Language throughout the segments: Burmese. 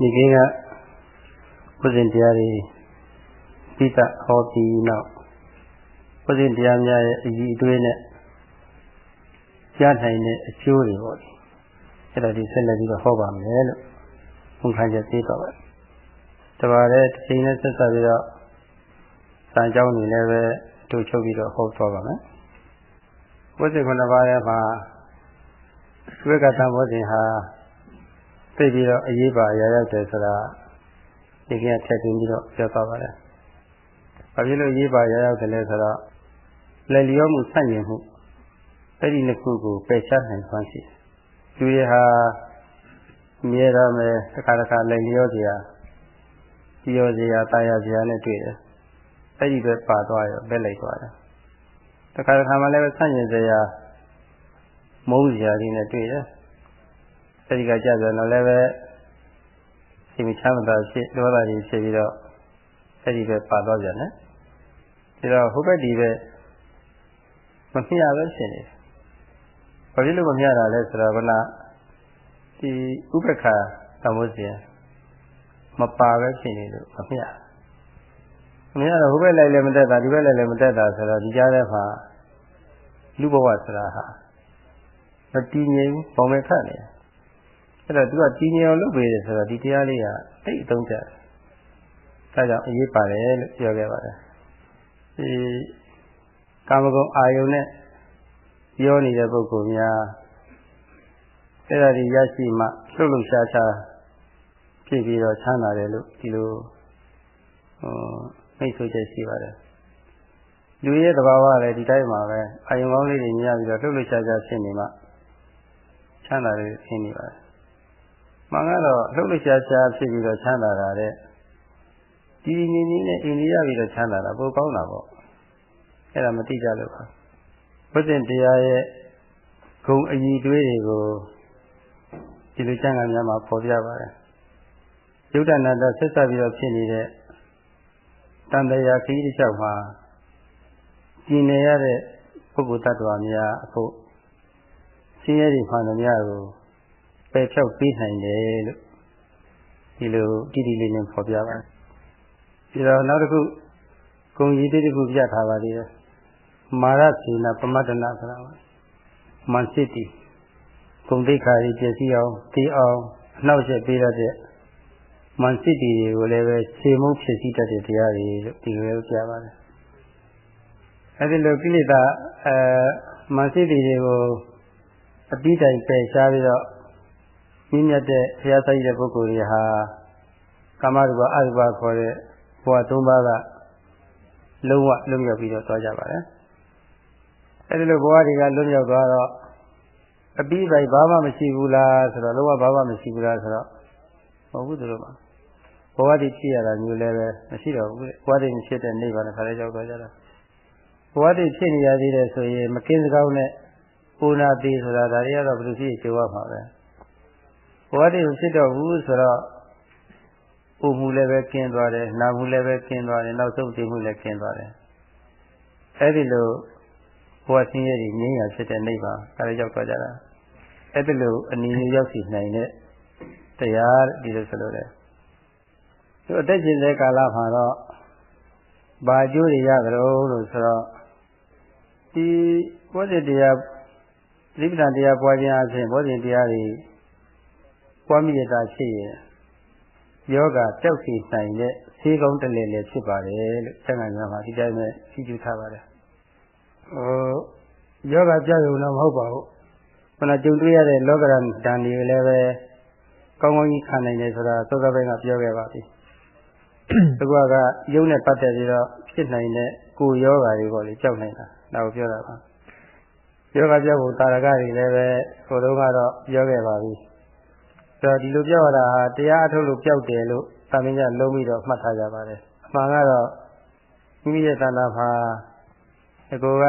ဒီကိကဘုဇင်တရားတွေပြီးတာဟောပြီးနောက်ဘုဇင်တရားများရဲ့အည်အသွေးနဲ့ကြားနိုင်တဲ့အကျိုးတွေပေါ့ဒီအဲ့ဒါဒီဆက်လက်ပြီးတော့ဟောပါမယ်လို့ဝန်ခံချက်ပေးတော့ပါတပါးတဲ့တစ်ချိန်နဲ့ဆက်ဆက်ပြီးတော့စံကြောင်းနေလည်းပဲတို့ချုပ်ပြီးတော့ဟောသွားပါမယ်ဘုဇင်ခုနှစ်ပါးထဲမှာဝိကတံဘောဇင်ဟာ သိပြီးတော့အရေးပါအရာရောက်တယ်ဆိုတာဒီကထက်သွင်းပြီးတော့ပြောသွားပါတယ်။ဘာဖြစ်လို့အရေးပါအရာရောက်တယ်လဲဆိုတော့လက်လျောမှုဆန့်ကျင်မှုအဲ့ဒီနှစ်ခုကိုပယ်ချနိုင်စွမ်းရှိတယ်။လူရဟာမြဲရမယ်တစ်ခါတစ်ခါလက်လျောစရာပြောစရာတာယာစရာနဲ့တွေ့တယ်။အဲ့ဒီပဲပါသွားရောပဲလိုက်သွားတယ်။တစ်ခါတစ်ခါမှလည်းဆန့်ကျင်စရာမုန်းစရာတွေနဲ့တွေ့တယ်။ အဲဒီကကြပြန်တော့လည်းပဲစိတ်မချမ်းသာဖြစ်ဒေါသတွေဖြစ်ပြီးတော့အဲဒီပဲပါတော့ပြန်တယ်ဒီတော့ဟိုဘက်ဒီပဲမမျှပဲဖြစ်နေတယ်ဘာဖြစ်လို့မမျှတာလဲဆိုတော့ကဒီဥပ္ပခာသမုဇ္ဇဉ်မပါပဲဖြစ်နေလို့မမျှမမျှတော့ဟိုဘက်လိုက်လည်းမတက်တာဒီဘက်လိုက်လည်းမတက်တာဆိုတော့ဒီကြားထဲမှာလူဘဝဆိုတာဟာမတည်ငြိမ်ပုံမဲ့ခတ်နေတယ် အဲ့တော့သူကတည်ငြိမ်အောင်လုပ်ပေးတယ်ဆိုတော့ဒီတရားလေးကတိတ်အသုံးကျတယ်။ဒါကြောင့်အရေးပါတယ်လို့ပြောခဲ့ပါတယ်။ဒီကာမဂုဏ်အာယုန်နဲ့ပြောနေတဲ့ပုဂ္ဂိုလ်များအဲ့ဒါဒီရရှိမှလှုပ်လှုပ်ရှားရှားဖြစ်ပြီးတော့ချမ်းသာတယ်လို့ဒီလိုဟိုမိတ်ဆွေချက်ရှိပါတယ်။လူရဲ့သဘာဝလည်းဒီတိုင်းမှာပဲအာယုံကောင်းလေးတွေမြင်ရပြီးတော့လှုပ်လှုပ်ရှားရှားဖြစ်နေမှချမ်းသာတယ်ဖြစ်နေပါတယ် မှန်ကတော့လှုပ်လှရှားရှားဖြစ်ပြီးတော့ချမ်းသာတာတဲ့ဒီငင်းငင်းနဲ့အိန္ဒိယပြီးတော့ချမ်းသာတာပိုကောင်းတာပေါ့အဲ့ဒါမသိကြလို့ပါဘုဇင်တရားရဲ့ဂုံအည်တွေးတွေကိုဒီလိုကျမ်းဂန်များမှာပေါ်ပြပါတယ်ယုဒ္ဓနာတဆက်ဆက်ပြီးတော့ဖြစ်နေတဲ့တန်တရားခရီးတစ်လျှောက်မှာကျင်နေရတဲ့ပုဂ္ဂိုလ်တ attva များအခုဆင်းရဲတွေမှန်သမျှကို ပယ်ဖြောက်ပေးနိုင်တယ်လို့ဒီလိုတည်တည်လေးနဲ့ဖော်ပြပါတယ်ပြီးတော့နောက်တစ်ခုဂုံကြီးတစ်ခုပြထားပါသေးတယ်မာရစေနာပမတ္တနာဆိုတာပါမန်စစ်တီဂုံသိက္ခာကြီးပြည့်စည်အောင်တည်အောင်အနှောက်အယှက်ပေးရတဲ့မန်စစ်တီတွေကိုလည်းပဲခြေမုပ်ဖြစ်စည်းတတ်တဲ့တရားတွေလို့ဒီလိုပြောပြပါတယ်အဲဒီလိုကိလေသာအဲမန်စစ်တီတွေကိုအပြီးတိုင်ပယ်ရှားပြီးတော့ မြင့်မြတ်တဲ့ဘုရားဆိုင်တဲ့ပုဂ္ဂိုလ်တွေဟာကာမရူပအရူပခေါ်တဲ့ဘဝ၃ပါးကလုံးဝလွတ်မြောက်ပြီးတော့သွားကြပါတယ်။အဲဒီလိုဘဝတွေကလွတ်မြောက်သွားတော့အပြီးပိုင်ဘာမှမရှိဘူးလားဆိုတော့လုံးဝဘာမှမရှိဘူးလားဆိုတော့မဟုတ်ဘူးသူတို့မှာဘဝတည်ဖြစ်ရတာမျိုးလည်းပဲမရှိတော့ဘူးဘဝတည်ဖြစ်တဲ့နိဗ္ဗာန်ခါလေးရောက်သွားကြတာဘဝတည်ဖြစ်နေရသေးတယ်ဆိုရင်မကင်းစကောင်းနဲ့ပူနာတိဆိုတာဒါတွေကတော့ဘယ်လိုဖြစ်ကြိုးရမှာလဲ။ ဘဝတည်းဖြစ်တော့ဘူးဆိုတော့ပူမှုလည်းပဲကျင်းသွားတယ်နာမှုလည်းပဲကျင်းသွားတယ်နောက်ဆုံးတည်မှုလည်းကျင်းသွားတယ်အဲ့ဒီလိုဘဝဆင်းရဲတွေငြိမ်းရာဖြစ်တဲ့နိဗ္ဗာန်အဲဒါရောက်သွားကြတာအဲ့ဒီလိုအနည်းငယ်ရောက်စီနိုင်တဲ့တရားဒီလိုဆိုလို့လေသူအသက်ရှင်တဲ့ကာလမှာတော့ဘာကျိုးတွေရကြလို့လို့ဆိုတော့ဒီဘောဓိတရားသီပ္ပံတရားပွားခြင်းအပြင်ဘောဓိတရားတွေ ပွားမိရတာရှိရင်ယောဂပျောက်စီနိုင်တဲ့ဈေးကောင်းတလဲလဲဖြစ်ပါတယ်လို့ဆက်ကများမှာဒီတိုင်းပဲကြည့်ကြထားပါတယ်ဟိုယောဂပျောက်ရုံတော့မဟုတ်ပါဘူးခုနကြုံတွေ့ရတဲ့လောကရန်ဓာန်တွေလည်းပဲကောင်းကောင်းကြီးခံနိုင်တယ်ဆိုတာသောကဘက်ကပြောခဲ့ပါပြီတကွာကယုံနဲ့ပတ်သက်ပြီးတော့ဖြစ်နိုင်တဲ့ကိုယ်ယောဂါတွေပေါ့လေကြောက်နိုင်တာဒါကိုပြောတာပါယောဂပြောက်ဖို့တာရကတွေလည်းပဲဟိုတုန်းကတော့ပြောခဲ့ပါပြီဆို တော့ဒီလိုပြောရတာဟာတရားအထုတ်လို့ပြောက်တယ်လို့သာမင်းကလုံးပြီးတော့မှတ်ထားကြပါတယ်အမှန်ကတော့မိမိရဲ့တဏ္ဍာမှာအကိုက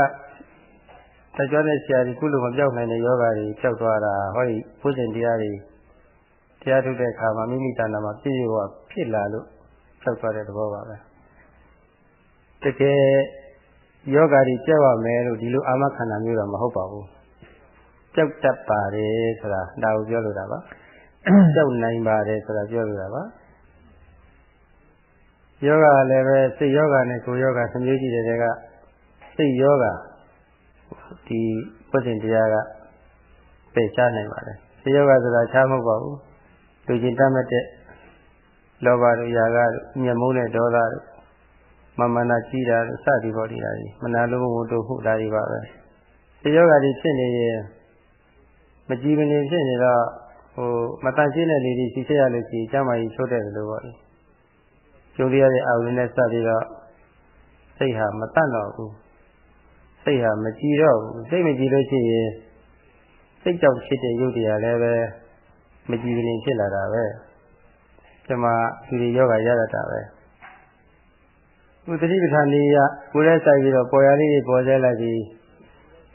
တကြွတဲ့ဆရာကြီးကုလို့မပြောက်နိုင်တဲ့ယောဂါတွေပြောက်သွားတာဟောဒီဘုဇင်တရားတွေတရားထုတ်တဲ့အခါမှာမိမိတဏ္ဍာမှာပြည့်ရွာဖြစ်လာလို့ပြောက်သွားတဲ့သဘောပါပဲတကယ်ယောဂါတွေပြောက်ရမယ်လို့ဒီလိုအာမခန္ဓာမျိုးတော့မဟုတ်ပါဘူးပြောက်တတ်ပါတယ်ဆိုတာဒါကိုပြောလိုတာပါ ကြောက်နိုင်ပါတယ်ဆိုတာပြောပြတာပါယောဂလည်းပဲစိတ်ယောဂနဲ့ကိုယ်ယောဂသမျိုးကြည့်တဲ့ကစိတ်ယောဂဒီပုဇဉ်တရားကပယ်ချနိုင်ပါတယ်စိတ်ယောဂဆိုတာချားမဟုတ်ပါဘူးလူချင်းတတ်မဲ့တဲ့လောဘတို့ຢာကတို့ညမုန်းတဲ့ဒေါသတို့မမနာကြီးတာတို့စသည်ပေါ်ဒီတာကြီးမနာလိုဝတ္တုဟုဒါတွေပါပဲစိတ်ယောဂတွေဖြစ်နေရင်မကြည်မနေဖြစ်နေတော့ ဟိုမတန်ရှင်းတဲ့လေတွေရှိချက်ရလို့ရှိရင်ကျမ်းမာကြီးချိုးတဲ့လိုပေါ့လေကျုံရတဲ့အာရုံနဲ့စပြီးတော့စိတ်ဟာမတတ်တော့ဘူးစိတ်ဟာမကြည်တော့ဘူးစိတ်မကြည်လို့ရှိရင်စိတ်ကြောင့်ဖြစ်တဲ့ရုပ်တရားလည်းပဲမကြည်ရင်ဖြစ်လာတာပဲဒီမှာသူတွေယောဂရရတာပဲဥသတိပဋ္ဌာန်လေးရကိုယ်နဲ့ဆိုင်ပြီးတော့ပေါ်ရလေးတွေပေါ်ကျလိုက်ပြီး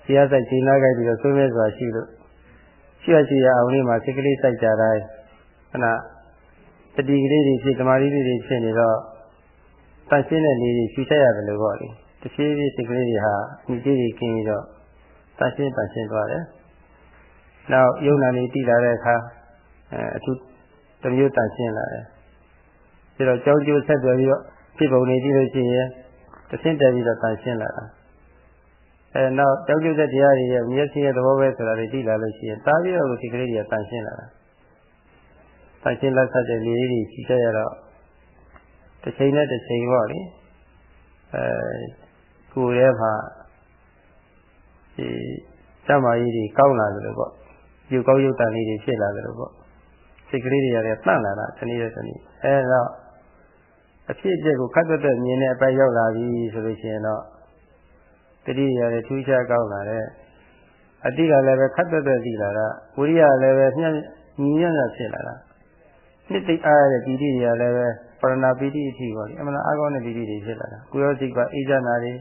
ဆရာဆိုင်ချိန်လာခဲ့ပြီးတော့ဆွေးနွေးစွာရှိလို့ ရှိရရှိရအောင်လေးမှာစိတ်ကလေးစိုက်ကြတိုင်းခဏတတိကလေးတွေဖြစ်ဓမ္မလေးတွေဖြစ်နေတော့တန်ရှင်းတဲ့လေးတွေဖြူချက်ရတယ်လို့ပေါ့လေတဖြည်းဖြည်းစိတ်ကလေးတွေဟာမိကြီးတွေကင်းပြီးတော့တန်ရှင်းတန်ရှင်းသွားတယ်နောက်ယုံနာလေးတည်လာတဲ့အခါအဲအထူးတမျိုးတန်ရှင်းလာတယ်ပြီးတော့ကြောင်းကျိုးဆက်သွယ်ပြီးတော့ဖြစ်ပုံနေကြည့်လို့ရှိရင်တဆင့်တက်ပြီးတော့တန်ရှင်းလာတာ အဲနောက်ကြောက်ကြတဲ့တရားတွေရဲ့မျက်စိရဲ့သဘောပဲဆိုတာတွေသိလာလို့ရှိရင်တားပြီးတော့ဒီကလေးတွေကတန်ရှင်းလာတာတန်ရှင်းလက်ဆက်တဲ့လေးတွေရှိကြရတော့တစ်ချိန်နဲ့တစ်ချိန်ပေါ့လေအဲကိုယ်ရဲ့မှာဒီစမကြီးတွေကောင်းလာတယ်လို့ပေါ့ယူကောင်းရုပ်တန်လေးတွေဖြစ်လာတယ်လို့ပေါ့စိတ်ကလေးတွေရတယ်တန့်လာတာတနည်းတနည်းအဲတော့အဖြစ်အပျက်ကိုခတ်သက်သက်မြင်တဲ့အပိုက်ရောက်လာပြီဆိုလို့ရှိရင်တော့ တတိယလည်းထူးခြားကောင်းလာတဲ့အတိကလည်းပဲခတ်သက်သက်သိလာတာဝိရိယလည်းပဲညံ့ညီညံ့ညံ့ဖြစ်လာတာနှစ်သိအားရတဲ့ပီတိတွေကလည်းပဲပရဏပီတိအထိပေါ့လေအမှန်အားကောင်းတဲ့ပီတိတွေဖြစ်လာတာကိုရောစိတ်ပါအေးချမ်းတာတွေ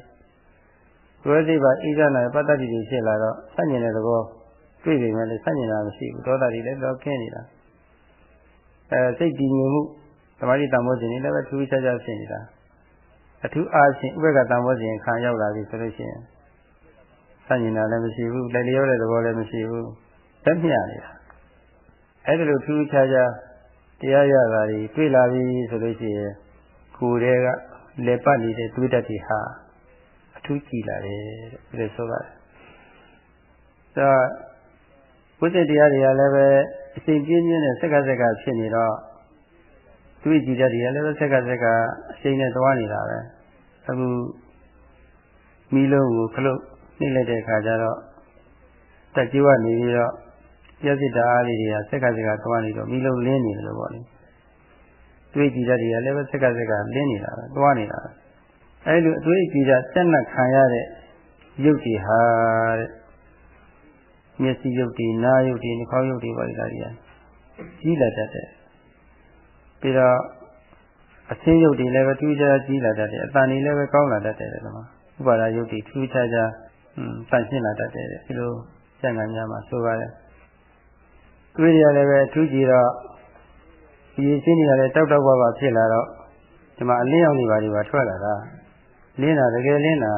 ကိုရောစိတ်ပါအေးချမ်းတာပတ္တတိတွေဖြစ်လာတော့ဆန့်ကျင်တဲ့သဘောတွေ့ပေမဲ့လည်းဆန့်ကျင်တာမရှိဘူးဒေါသတွေလည်းတော့ခင်းနေတာအဲစိတ်တည်ငြိမ်မှုသမာဓိတန်ဖိုးစဉ်တွေလည်းပဲထူးခြားခြားဖြစ်နေတာ အထူးအားဖြင့်ဥပ္ပကတန်ဖိုးစဉ်ခံရောက်လာပြီဆိုလို့ရှိရင်ဆန့်ကျင်တာလည်းမရှိဘူးလက်လျောတဲ့သဘောလည်းမရှိဘူးတက်မြနေတာအဲ့ဒါလိုထူးခြားခြားတရားရတာတွေတွေ့လာပြီဆိုလို့ရှိရင်ကိုယ်တည်းကလေပတ်နေတဲ့တွေးတတ်တွေဟာအထူးကြည်လာတယ်တဲ့ဆိုပါတယ်။ဒါဘုဇ္ဇတရားတွေကလည်းပဲအစဉ်ပြင်းပြင်းနဲ့စက်ကစက်ကဖြစ်နေတော့ တွေးကြည့်တတ်တွေကလည်းပဲစက်ကစက်ကအချိန်နဲ့သွားနေတာပဲ။အခုမီးလုံးကိုခလုတ်နှိမ့်လိုက်တဲ့အခါကျတော့တက်ကြွနေပြီးတော့ပြည့်စစ်တာအားလေးတွေကစက်ကစက်ကသွားနေတော့မိလုံးလင်းနေတယ်လို့ပေါ့လေတွေးကြည့်တတ်တွေကလည်းပဲစက်ကစက်ကလင်းနေတာပဲသွားနေတာပဲအဲလိုအတွေးကြည့်တာစက်နဲ့ခံရတဲ့ရုပ်တွေဟာတဲ့မျက်စိရုပ်တွေနားရုပ်တွေနှာခေါင်းရုပ်တွေပါလိဒါတွေကကြီးလာတတ်တယ် ပြီးတော့အဆင်းရုပ်တွေလည်းပဲထူးခြားကြီးလာတတ်တယ်အတန်တွေလည်းပဲကောင်းလာတတ်တယ်ဒီမှာဥပါဒရုပ်တွေထူးခြားခြားอืมတန့်ရှင်းလာတတ်တယ်ဒီလိုစံငံများမှာဆိုပါတယ်တွေးရလည်းပဲထူးကြည့်တော့ဒီရှင်းနေရတဲ့တောက်တောက်ပါပါဖြစ်လာတော့ဒီမှာအလင်းရောက်နေပါဒီပါထွက်လာတာလင်းတာတကယ်လင်းတာ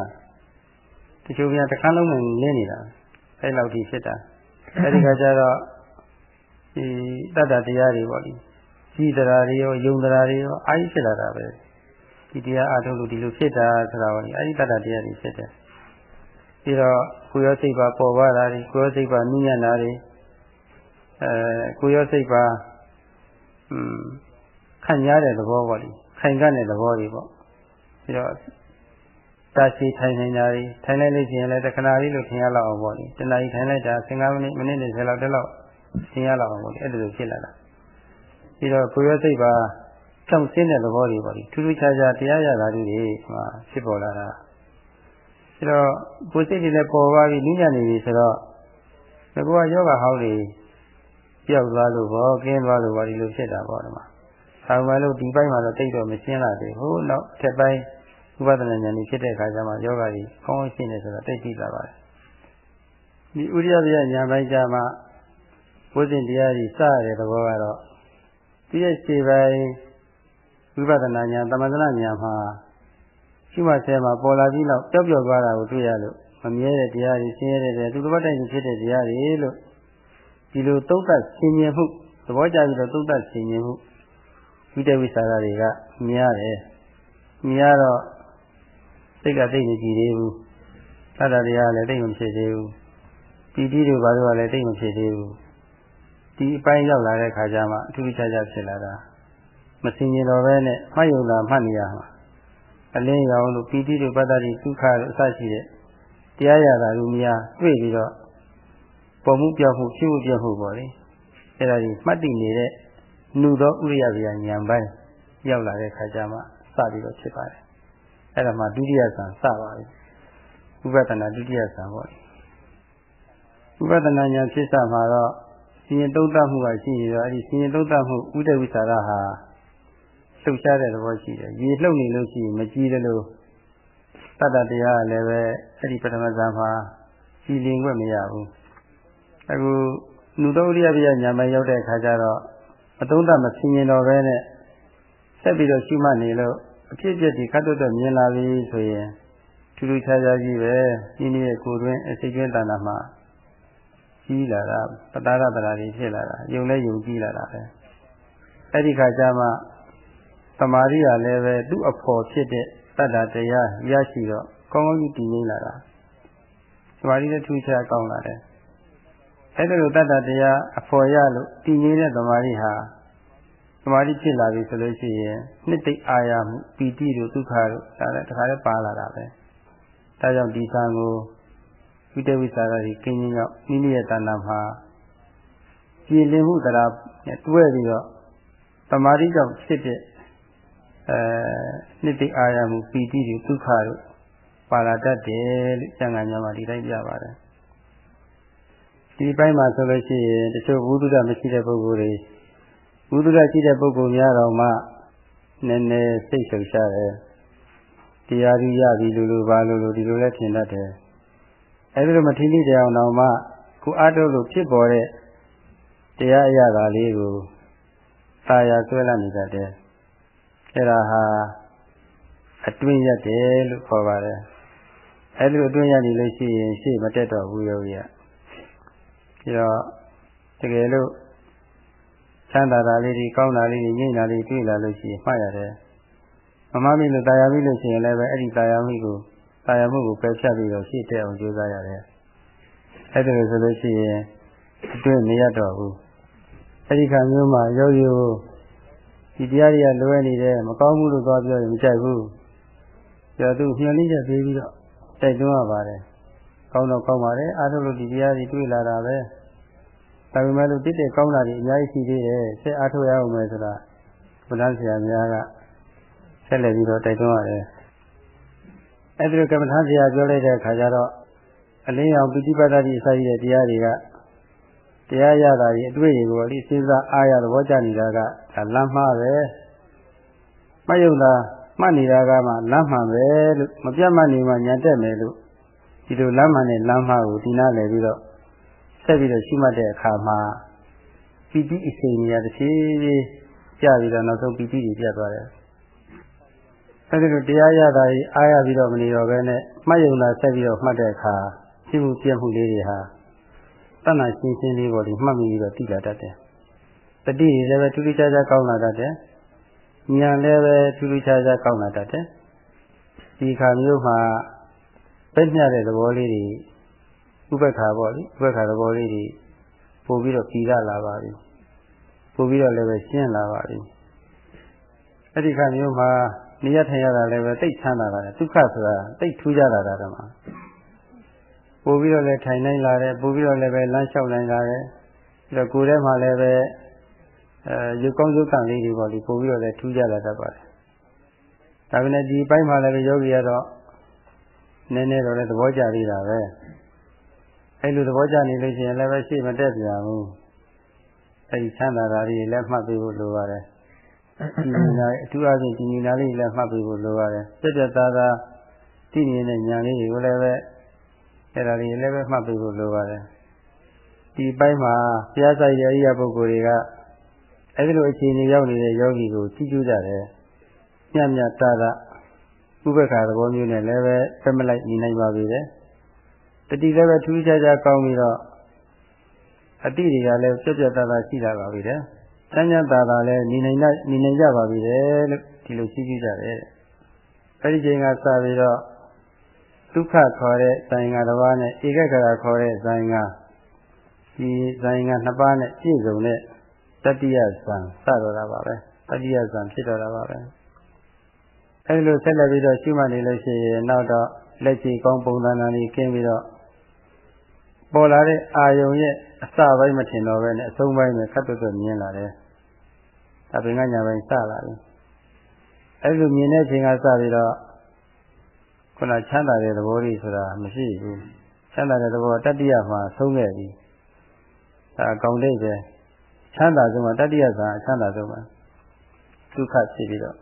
တချို့ပြန်တစ်ခါလုံးနဲ့လင်းနေတာအဲ့လောက်ကြီးဖြစ်တာအဲ့ဒီကကြတော့ဒီတတ္တတရားတွေပေါ့လေ ကြီးတရားတွေရောယုံတရားတွေရောအာကြီးဖြစ်လာတာပဲဒီတရားအားထုတ်လို့ဒီလိုဖြစ်တာဆိုတာပေါ့လေအဲ့ဒီတတ္တတရားတွေဖြစ်တယ်ပြီးတော့ကိုယ်ရောစိတ်ပါပေါ်ပါတာတွေကိုယ်ရောစိတ်ပါနုညံ့တာတွေအဲကိုရောစိတ်ပါอืมခံရတဲ့သဘောပေါ့လေခိုင်ကတဲ့သဘောတွေပေါ့ပြီးတော့တာရှိထိုင်နေတာတွေထိုင်လိုက်လို့ရှိရင်လည်းတခဏလေးလို့ထင်ရလောက်အောင်ပေါ့လေတဏှာကြီးထိုင်လိုက်တာ15မိနစ်မိနစ်20လောက်တက်လောက်ထင်ရလောက်အောင်ပေါ့လေအဲ့ဒါလိုဖြစ်လာတာ ပြီးတော့ကိုရောစိတ်ပါကြောက်စင်းတဲ့သဘောတွေပေါ့လေထူးထူးခြားခြားတရားရတာတွေဒီမှာဖြစ်ပေါ်လာတာပြီးတော့ကိုယ်စိတ်တွေလည်းပေါ်သွားပြီးနည်းညံ့နေပြီဆိုတော့ဒီကောယောဂဟောင်းတွေပျောက်သွားလို့ဘောကင်းသွားလို့ဘောဒီလိုဖြစ်တာပေါ့ဒီမှာ။ဆောင်းမလို့ဒီပိုင်းမှာတော့တိတ်တော့မရှင်းလာသေးဘူး။နောက်ထက်ပိုင်းဥပဒနာဉာဏ်ကြီးဖြစ်တဲ့အခါကျမှယောဂကြီးကောင်းရှင်းနေဆိုတော့တိတ်ကြည့်လာပါတယ်။ဒီဥရိယပြဉာဏ်ပိုင်းကျမှဘုဇင်တရားကြီးစရတဲ့သဘောကတော့ ဒီရဲ့ခြေပိုင်းဝိပဿနာဉာဏ်သမထနာဉာဏ်မှာရှိမှဆဲမှာပေါ်လာပြီးတော့ပျောက်ပျောက်သွားတာကိုတွေ့ရလို့မမြဲတဲ့တရားတွေဆင်းရဲတဲ့တရားသူတစ်ပတ်တိုင်ဖြစ်တဲ့တရားတွေလို့ဒီလိုတုတ်သက်ဆင်ញင်မှုမဘောကျပြီးတော့သုံးသပ်ဆင်ခြင်မှုဝိတဝိသရာတွေကများတယ်များတော့စိတ်ကသိမကြည့်သေးဘူးသတ္တတရားလည်းသိမဖြစ်သေးဘူးပီတိတို့ဘာလို့လည်းသိမဖြစ်သေးဘူး ဒီအပိုင်းရောက်လာတဲ့ခါကျမှအထူးခြားခြားဖြစ်လာတာမစင်ကြတော့ပဲနဲ့မှတ်ယုံတာမှတ်နေရမှာအလင်းရောင်လို့ပီတိတို့ပတ္တတိဒုက္ခတို့အစရှိတဲ့တရားရတာလူများတွေ့ပြီးတော့ပုံမှုပြောက်မှုဖြစ်မှုပြတ်မှုပေါ့လေအဲ့ဒါကြီးမှတ်တည်နေတဲ့နှုသောဥရိယဗျာဉာဏ်ပိုင်းရောက်လာတဲ့ခါကျမှစပြီးတော့ဖြစ်ပါတယ်အဲ့ဒါမှဒုတိယဆံစပါပြီဥပဒနာဒုတိယဆံပေါ့ဥပဒနာဉာဏ်ဖြစ်စမှာတော့ စီရင်သုံးသပ်မှုကရှိနေတော့အဲ့ဒီစီရင်သုံးသပ်မှုဥဒဝိသရာဟာလှုပ်ရှားတဲ့သဘောရှိတယ်ရေလှုပ်နေလို့ရှိရင်မကြည့်တယ်လို့တတ္တတရားလည်းပဲအဲ့ဒီပထမဇာမှာကြည်လင်ခွင့်မရဘူးအခုနုသောရိယပြညာမရောက်တဲ့အခါကျတော့အသုံးသပ်မဆင်ញင်တော့ပဲနဲ့ဆက်ပြီးတော့ရှိမှနေလို့အဖြစ်အပျက်ဒီခတ်တွတ်မြင်လာပြီဆိုရင်ထူးထူးခြားခြားကြီးပဲဒီနည်းရဲ့ကိုယ်တွင်အစိတ်ကျွင်းတဏ္ဍာမှာ ကြီးလာတာပတာရတရာတွေဖြစ်လာတာယုံလဲယုံကြည်လာတာပဲအဲ့ဒီခါကျမှသမာဓိကလည်းပဲသူ့အဖို့ဖြစ်တဲ့တတ္တတရားရရှိတော့ကောင်းကောင်းကြီးတည်ငြိမ်လာတာသမာဓိနဲ့ထူးခြားကောင်းလာတယ်အဲ့ဒါလိုတတ္တတရားအဖို့ရလို့တည်ငြိမ်တဲ့သမာဓိဟာသမာဓိဖြစ်လာပြီဆိုလို့ရှိရင်နှစ်သိအာရမှုပီတိတို့ဒုက္ခတို့ဒါလည်းတခါလည်းပါလာတာပဲဒါကြောင့်ဒီသံကို ဝိတဝိသရာကြီးကင်းခြင်းကြောင့်မိမိရဲ့တဏ္ဍာမှာကြည်လင်မှုတရားနဲ့တွဲပြီးတော့သမာဓိကြောင့်ဖြစ်တဲ့အဲနှစ်သိအာရမှုပီတိတွေဒုက္ခတို့ပါလာတတ်တယ်လို့ကျမ်းဂန်များမှာဒီတိုင်းပြပါတယ်ဒီပိုင်းမှာဆိုလို့ရှိရင်တချို့ဘုဒ္ဓမရှိတဲ့ပုဂ္ဂိုလ်တွေဘုဒ္ဓရှိတဲ့ပုဂ္ဂိုလ်များတော်မှနည်းနည်းစိတ်ဆုံရှားတယ်တရားကြီးရပြီလို့လို့ပါလို့လို့ဒီလိုလဲထင်တတ်တယ် အဲဒီလိုမထင်မိတဲ့အောင်တော့မှကိုအားထုတ်လို့ဖြစ်ပေါ်တဲ့တရားအရာသာလေးကိုသာယာဆွဲလာနေတတ်တယ်အဲဒါဟာအတွင်းရတယ်လို့ခေါ်ပါတယ်အဲဒီလိုအတွင်းရနေလို့ရှိရင်ရှေ့မတက်တော့ဘူးယောဂီကပြီးတော့တကယ်လို့ချမ်းသာတာလေးတွေကောင်းတာလေးတွေငြိမ့်တာလေးတွေ့လာလို့ရှိရင်မှတ်ရတယ်မမမိလို့တာယာမိလို့ရှိရင်လည်းပဲအဲ့ဒီတာယာမိကို တာယာမှုကိုပယ်ဖြတ်ပြီးတော့ရှေ့တက်အောင်ကြိုးစားရတယ်အဲ့ဒါလို့ဆိုလို့ရှိရင်အတွင်းမရတော့ဘူးအဲ့ဒီခါမျိုးမှာယောဂီကိုဒီတရားတွေကလွဲနေတယ်မကောင်းဘူးလို့သွားပြောရင်မကြိုက်ဘူးကျော်သူမျှော်လင့်ချက်ပေးပြီးတော့တိုက်တွန်းရပါတယ်ကောင်းတော့ကောင်းပါတယ်အားထုတ်လို့ဒီတရားတွေတွေ့လာတာပဲဒါပေမဲ့လို့တိတဲ့ကောင်းတာတွေအများကြီးရှိသေးတယ်ဆက်အားထုတ်ရအောင်မယ်ဆိုတာဘုရားဆရာများကဆက်လက်ပြီးတော့တိုက်တွန်းရတယ် အဲ့ဒီလိုကမ္မထာဆရာပြောလိုက်တဲ့အခါကျတော့အလင်းရောင်ပိဋိပတ်တိအစာရတဲ့တရားတွေကတရားရတာကြီးအတွေ့အကြုံကိုလိစဉ်းစားအားရသဘောကျနေတာကဒါလမ်းမှားပဲမယုံတာမှတ်နေတာကမှလမ်းမှန်ပဲလို့မပြတ်မှနေမှညာတက်မယ်လို့ဒီလိုလမ်းမှန်တဲ့လမ်းမှားကိုဒီနာလည်ပြီးတော့ဆက်ပြီးတော့ရှိမှတ်တဲ့အခါမှာပီတိအချိန်ကြီးရတစ်ဖြည်းဖြည်းကြပြီးတော့နောက်ဆုံးပီတိကြီးပြတ်သွားတယ် အဲဒီလိုတရားရတာကြီးအားရပြီးတော့မနေတော့ဘဲနဲ့မှတ်ယုံတာဆက်ပြီးတော့မှတ်တဲ့အခါရှိမှုပြည့်မှုလေးတွေဟာတဏှာရှင်းရှင်းလေးပေါ်ဒီမှတ်မိပြီးတော့သိလာတတ်တယ်တတိလည်းပဲထူးထူးခြားခြားကောင်းလာတတ်တယ်ဉာဏ်လည်းပဲထူးထူးခြားခြားကောင်းလာတတ်တယ်ဒီခါမျိုးမှာပြည့်ညတဲ့သဘောလေးတွေဥပ္ပခါပေါ့လေဥပ္ပခါသဘောလေးတွေပို့ပြီးတော့ပြီးလာပါပြီပို့ပြီးတော့လည်းပဲရှင်းလာပါပြီအဲ့ဒီခါမျိုးမှာ နေရထိုင်ရတာလည်းပဲတိတ်ချမ်းသာတာဒုက္ခဆိုတာတိတ်ထူးကြတာဒါတော့ပို့ပြီးတော့လည်းထိုင်နိုင်လာတယ်ပို့ပြီးတော့လည်းပဲလမ်းလျှောက်နိုင်လာတယ်ပြီးတော့ကိုယ်ထဲမှာလည်းပဲအဲရုပ်ကောင်းရုပ်ကံလေးတွေပေါ့ဒီပို့ပြီးတော့လည်းထူးကြလာတတ်ပါတယ်ဒါပေမဲ့ဒီဘက်မှာလည်းပဲယောဂီကတော့နည်းနည်းတော့လည်းသဘောကျသေးတာပဲအဲ့လိုသဘောကျနေလို့ရှိရင်လည်းပဲရှေ့မတက်ပြန်ဘူးအဲ့ဒီချမ်းသာတာတွေလည်းမှတ်ပေးဖို့လိုပါတယ် ဒီနာအထူးအချင်းဒီနာလေးလည်းမှတ်ပေးဖို့လိုပါတယ်ပြက်ပြက်သားသားတည်နေတဲ့ဉာဏ်လေးတွေကိုလည်းပဲအဲ့ဒါလေးလည်းပဲမှတ်ပေးဖို့လိုပါတယ်ဒီပိုင်းမှာဘုရားဆိုင်ရဲ့အရိယပုဂ္ဂိုလ်တွေကအဲ့ဒီလိုအခြေအနေရောက်နေတဲ့ယောဂီကိုကြည့်ကြကြတယ်ညံ့ညံ့တာတာဥပ္ပခါသဘောမျိုးနဲ့လည်းပဲဆက်မလိုက်နေနိုင်ပါပြီလေတတိလည်းပဲထူးခြားခြားကောင်းပြီးတော့အတိတွေကလည်းပြက်ပြက်သားသားရှိလာပါပြီတဲ့ ချမ်းချမ်းသာသာလည်းနေနိုင်နေနိုင်ကြပါပြီလေလို့ဒီလိုရှိကြကြတယ်အဲဒီချိန်ကစပြီးတော့ဒုက္ခခေါ်တဲ့ဇာယင်္ဂတစ်ပါးနဲ့ဧကဂရခေါ်တဲ့ဇာယင်္ဂဒီဇာယင်္ဂနှစ်ပါးနဲ့ပြည့်စုံတဲ့တတိယဇံစတော့တာပါပဲတတိယဇံဖြစ်တော့တာပါပဲအဲဒီလိုဆက်လက်ပြီးတော့ရှိမှနေလို့ရှိရင်နောက်တော့လက်ချေကောင်းပုံသဏ္ဍာန်ကြီးကျင်းပြီးတော့ပေါ်လာတဲ့အာယုံရဲ့အစပိုင်းမထင်တော့ပဲနဲ့အဆုံးပိုင်းနဲ့ခတ်တွတ်တွတ်မြင်လာတယ်။ ဒါပင်ကညာပိုင်းစလာပြီ။အဲဒီလိုမြင်တဲ့ချိန်ကစပြီးတော့ခုနချမ်းသာတဲ့သဘောလေးဆိုတာမရှိဘူး။ချမ်းသာတဲ့သဘောတတ္တိယမှာဆုံးခဲ့ပြီ။ဒါအကောင်လေးပဲချမ်းသာဆုံးမှာတတ္တိယသာအချမ်းသာဆုံးမှာဒုက္ခဖြစ်ပြီးတော့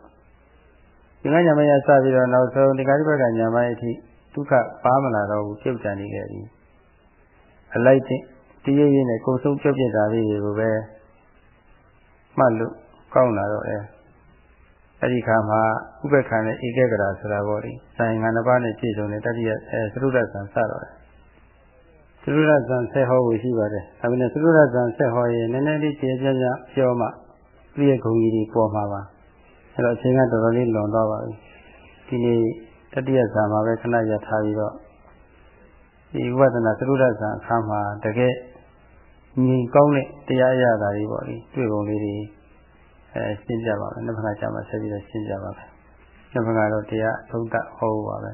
ဒီကညာမယစပြီးတော့နောက်ဆုံးဒီကာရိပကညာမယအထိဒုက္ခပါမလာတော့ဘူးပြုတ်တန်နေခဲ့ပြီအလိုက်တဲ့တရရင်းနဲ့ကိုယ်ဆုံးပြုတ်ပြတာလေးတွေကိုပဲမှတ်လို့ ကောင်းလာတော့အဲအဲ့ဒီခါမှာဥပ္ပခါနဲ့ဧကဂရာဆိုတာပေါ့လေဆိုင်ငါးပါးနဲ့ပြည့်စုံတဲ့တတိယအဲသရုဒ္ဒဆံစတော့တယ်သရုဒ္ဒဆံဆက်ဟောဖို့ရှိပါတယ်ဒါပေမဲ့သရုဒ္ဒဆံဆက်ဟောရင်နည်းနည်းလေးကျေပြပြပြောမှပြည့်ဂုံကြီးတွေပေါ်မှာပါအဲ့တော့အချိန်ကတော်တော်လေးလွန်သွားပါပြီဒီနေ့တတိယဇာမှာပဲခဏရထားပြီးတော့ဒီဝိပဿနာသရုဒ္ဒဇာအခါမှာတကယ်မြင်ကောင်းတဲ့တရားရတာတွေပေါ့လေတွေ့ပုံလေးတွေ အဲရှင်းပြပါမယ်နှစ်ဖက်ကြာမှဆက်ပြီးတော့ရှင်းပြပါမယ်နှစ်ဖက်ကတော့တရားသုံးသပ်ဟောပါပဲ